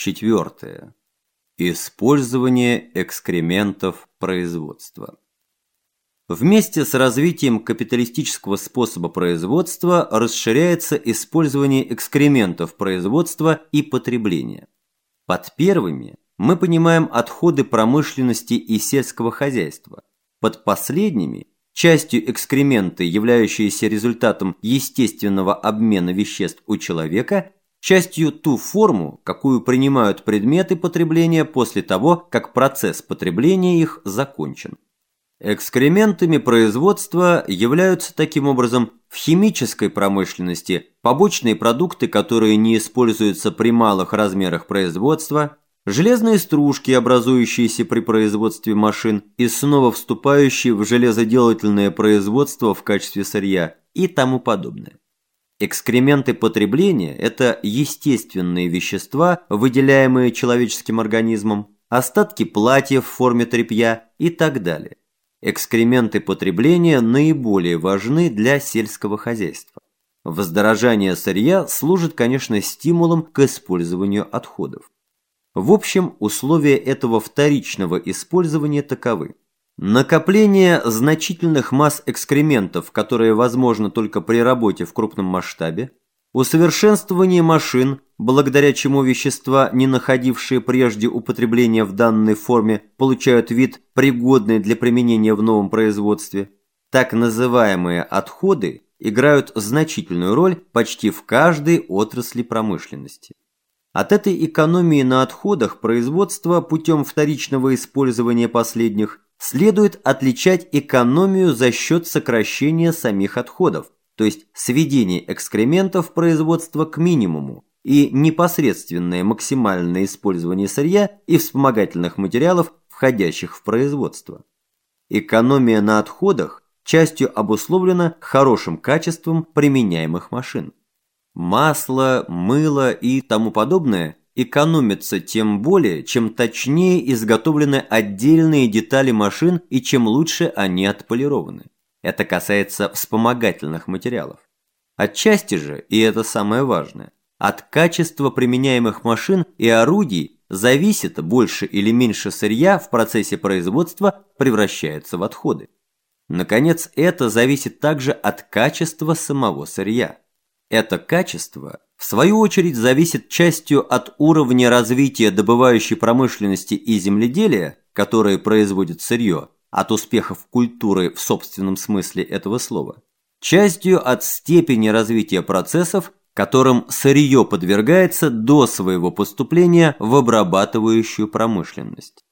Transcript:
Четвертое. Использование экскрементов производства. Вместе с развитием капиталистического способа производства расширяется использование экскрементов производства и потребления. Под первыми мы понимаем отходы промышленности и сельского хозяйства. Под последними – частью экскременты, являющиеся результатом естественного обмена веществ у человека частью ту форму, какую принимают предметы потребления после того, как процесс потребления их закончен. Экскрементами производства являются таким образом в химической промышленности побочные продукты, которые не используются при малых размерах производства, железные стружки, образующиеся при производстве машин и снова вступающие в железоделательное производство в качестве сырья и тому подобное. Экскременты потребления – это естественные вещества, выделяемые человеческим организмом, остатки платьев в форме тряпья и так далее. Экскременты потребления наиболее важны для сельского хозяйства. Воздорожание сырья служит, конечно, стимулом к использованию отходов. В общем, условия этого вторичного использования таковы. Накопление значительных масс экскрементов, которые возможно только при работе в крупном масштабе, усовершенствование машин, благодаря чему вещества, не находившие прежде употребления в данной форме, получают вид, пригодный для применения в новом производстве, так называемые отходы играют значительную роль почти в каждой отрасли промышленности. От этой экономии на отходах производства путем вторичного использования последних – следует отличать экономию за счет сокращения самих отходов, то есть сведения экскрементов производства к минимуму и непосредственное максимальное использование сырья и вспомогательных материалов, входящих в производство. Экономия на отходах частью обусловлена хорошим качеством применяемых машин. Масло, мыло и тому подобное экономится тем более, чем точнее изготовлены отдельные детали машин и чем лучше они отполированы. Это касается вспомогательных материалов. Отчасти же, и это самое важное, от качества применяемых машин и орудий зависит больше или меньше сырья в процессе производства превращается в отходы. Наконец, это зависит также от качества самого сырья. Это качество в свою очередь зависит частью от уровня развития добывающей промышленности и земледелия, которые производят сырье, от успехов культуры в собственном смысле этого слова, частью от степени развития процессов, которым сырье подвергается до своего поступления в обрабатывающую промышленность.